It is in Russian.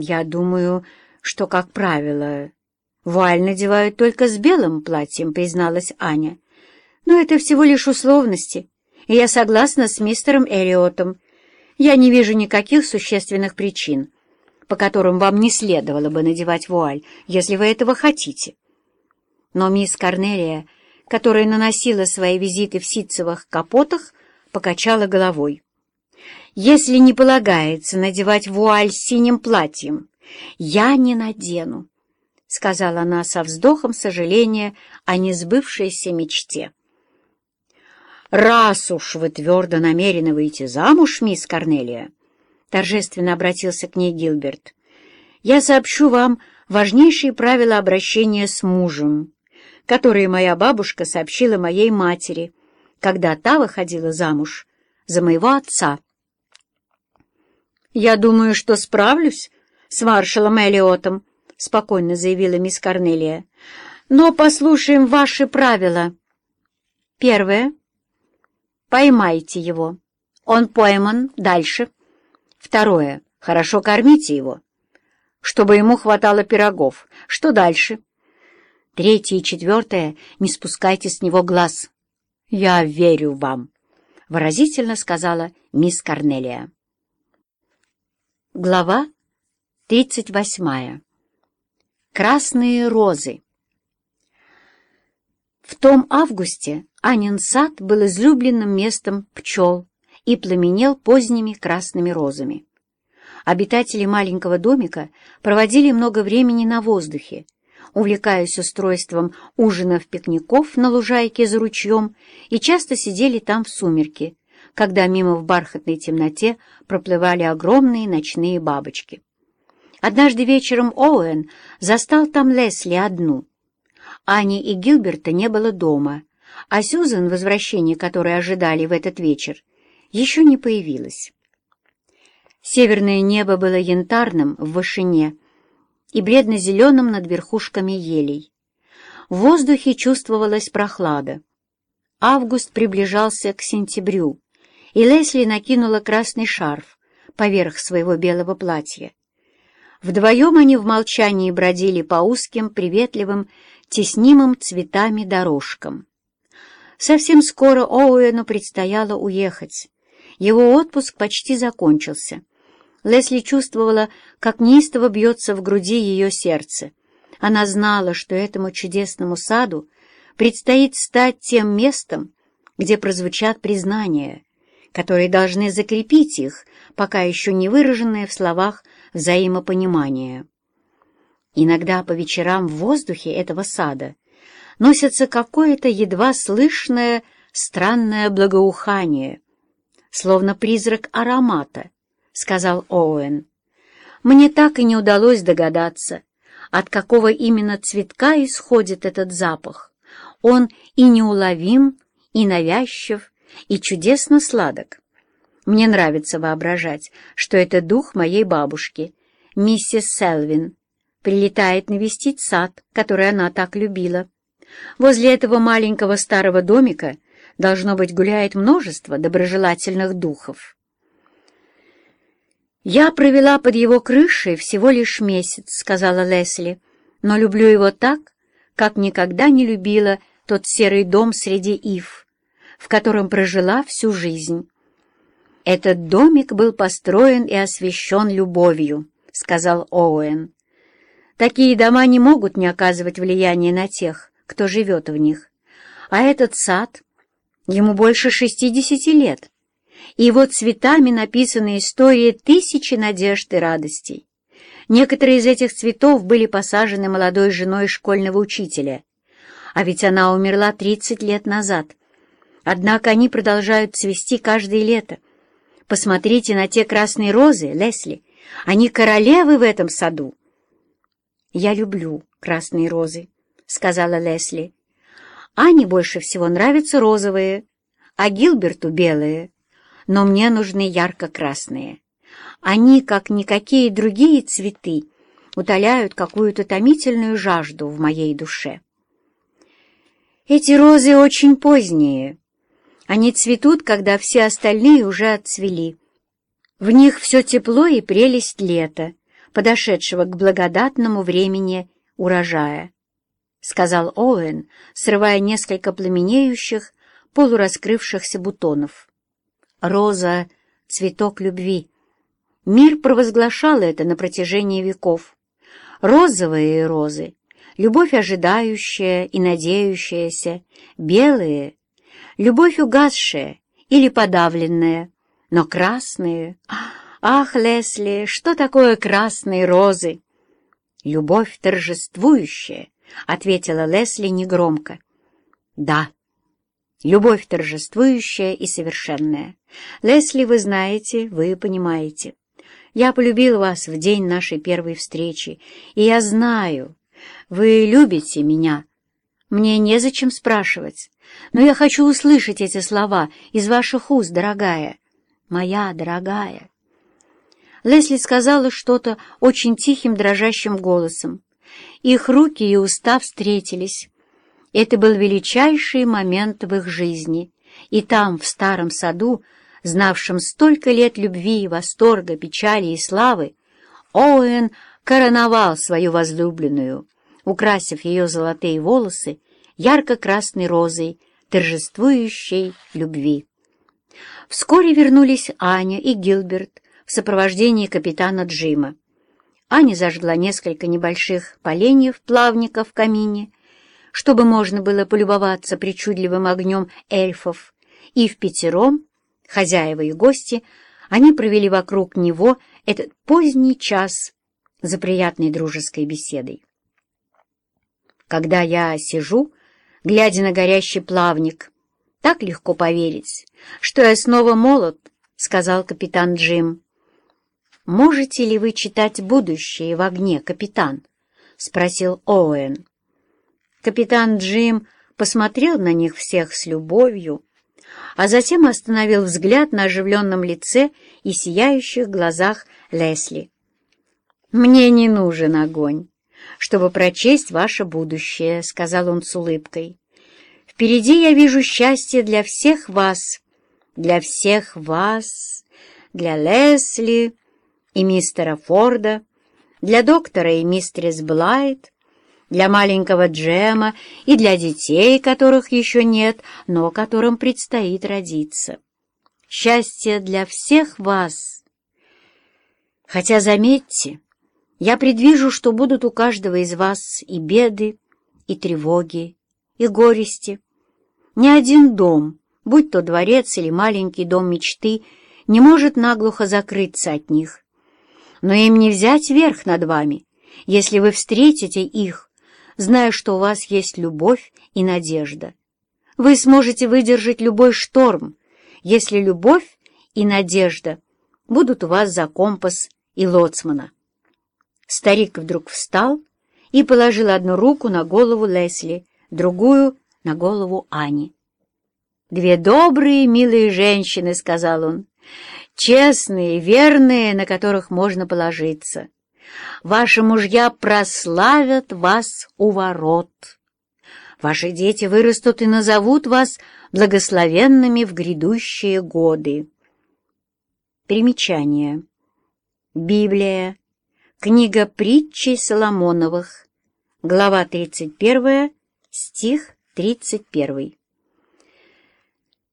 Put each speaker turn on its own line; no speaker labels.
«Я думаю, что, как правило, вуаль надевают только с белым платьем», — призналась Аня. «Но это всего лишь условности, и я согласна с мистером Эллиотом. Я не вижу никаких существенных причин, по которым вам не следовало бы надевать вуаль, если вы этого хотите». Но мисс Корнелия, которая наносила свои визиты в ситцевых капотах, покачала головой. «Если не полагается надевать вуаль синим платьем, я не надену», — сказала она со вздохом сожаления о несбывшейся мечте. «Раз уж вы твердо намерены выйти замуж, мисс Корнелия», — торжественно обратился к ней Гилберт, — «я сообщу вам важнейшие правила обращения с мужем, которые моя бабушка сообщила моей матери, когда та выходила замуж за моего отца. «Я думаю, что справлюсь с маршалом Элиотом», — спокойно заявила мисс Корнелия. «Но послушаем ваши правила. Первое. Поймайте его. Он пойман. Дальше. Второе. Хорошо кормите его, чтобы ему хватало пирогов. Что дальше? Третье и четвертое. Не спускайте с него глаз. «Я верю вам», — выразительно сказала мисс Корнелия. Глава тридцать восьмая. Красные розы. В том августе Анин сад был излюбленным местом пчел и пламенел поздними красными розами. Обитатели маленького домика проводили много времени на воздухе, увлекаясь устройством ужинов-пикников на лужайке за ручьем, и часто сидели там в сумерки, когда мимо в бархатной темноте проплывали огромные ночные бабочки. Однажды вечером Оуэн застал там Лесли одну. Ани и Гилберта не было дома, а Сюзан, возвращение которой ожидали в этот вечер, еще не появилась. Северное небо было янтарным в вышине, и бледно-зеленым над верхушками елей. В воздухе чувствовалась прохлада. Август приближался к сентябрю, и Лесли накинула красный шарф поверх своего белого платья. Вдвоем они в молчании бродили по узким, приветливым, теснимым цветами дорожкам. Совсем скоро Оуэну предстояло уехать. Его отпуск почти закончился. Лесли чувствовала, как неистово бьется в груди ее сердце. Она знала, что этому чудесному саду предстоит стать тем местом, где прозвучат признания, которые должны закрепить их, пока еще не выраженное в словах взаимопонимание. Иногда по вечерам в воздухе этого сада носится какое-то едва слышное странное благоухание, словно призрак аромата, сказал Оуэн. «Мне так и не удалось догадаться, от какого именно цветка исходит этот запах. Он и неуловим, и навязчив, и чудесно сладок. Мне нравится воображать, что это дух моей бабушки, миссис Селвин, прилетает навестить сад, который она так любила. Возле этого маленького старого домика должно быть гуляет множество доброжелательных духов. «Я провела под его крышей всего лишь месяц», — сказала Лесли, «но люблю его так, как никогда не любила тот серый дом среди ив, в котором прожила всю жизнь». «Этот домик был построен и освящен любовью», — сказал Оуэн. «Такие дома не могут не оказывать влияния на тех, кто живет в них. А этот сад, ему больше шестидесяти лет» и его цветами написаны истории тысячи надежд и радостей. Некоторые из этих цветов были посажены молодой женой школьного учителя, а ведь она умерла 30 лет назад. Однако они продолжают цвести каждое лето. Посмотрите на те красные розы, Лесли, они королевы в этом саду. «Я люблю красные розы», — сказала Лесли. «Ане больше всего нравятся розовые, а Гилберту — белые» но мне нужны ярко-красные. Они, как никакие другие цветы, утоляют какую-то томительную жажду в моей душе. Эти розы очень поздние. Они цветут, когда все остальные уже отцвели. В них все тепло и прелесть лета, подошедшего к благодатному времени урожая, — сказал Оуэн, срывая несколько пламенеющих, полураскрывшихся бутонов. Роза — цветок любви. Мир провозглашал это на протяжении веков. Розовые розы — любовь ожидающая и надеющаяся, белые — любовь угасшая или подавленная, но красные — ах, Лесли, что такое красные розы? Любовь торжествующая, — ответила Лесли негромко. Да, любовь торжествующая и совершенная. Лесли, вы знаете, вы понимаете. Я полюбил вас в день нашей первой встречи, и я знаю, вы любите меня. Мне незачем спрашивать, но я хочу услышать эти слова из ваших уст, дорогая, моя дорогая. Лесли сказала что-то очень тихим дрожащим голосом. Их руки и уста встретились. Это был величайший момент в их жизни, и там, в старом саду, знавшим столько лет любви, восторга, печали и славы, Оуэн короновал свою возлюбленную, украсив ее золотые волосы ярко-красной розой, торжествующей любви. Вскоре вернулись Аня и Гилберт в сопровождении капитана Джима. Аня зажгла несколько небольших поленьев-плавников в камине, чтобы можно было полюбоваться причудливым огнем эльфов, и в пятером хозяева и гости, они провели вокруг него этот поздний час за приятной дружеской беседой. Когда я сижу, глядя на горящий плавник, так легко поверить, что я снова молод, — сказал капитан Джим. «Можете ли вы читать будущее в огне, капитан?» — спросил Оуэн. Капитан Джим посмотрел на них всех с любовью, а затем остановил взгляд на оживленном лице и сияющих глазах Лесли. «Мне не нужен огонь, чтобы прочесть ваше будущее», — сказал он с улыбкой. «Впереди я вижу счастье для всех вас, для всех вас, для Лесли и мистера Форда, для доктора и мистерис Блайт, для маленького Джема и для детей, которых еще нет, но которым предстоит родиться. Счастье для всех вас. Хотя, заметьте, я предвижу, что будут у каждого из вас и беды, и тревоги, и горести. Ни один дом, будь то дворец или маленький дом мечты, не может наглухо закрыться от них. Но им не взять верх над вами, если вы встретите их зная, что у вас есть любовь и надежда. Вы сможете выдержать любой шторм, если любовь и надежда будут у вас за компас и лоцмана. Старик вдруг встал и положил одну руку на голову Лесли, другую — на голову Ани. «Две добрые, милые женщины», — сказал он, — «честные, верные, на которых можно положиться». Ваши мужья прославят вас у ворот. Ваши дети вырастут и назовут вас благословенными в грядущие годы. Примечание. Библия. Книга притчей Соломоновых. Глава 31, стих 31.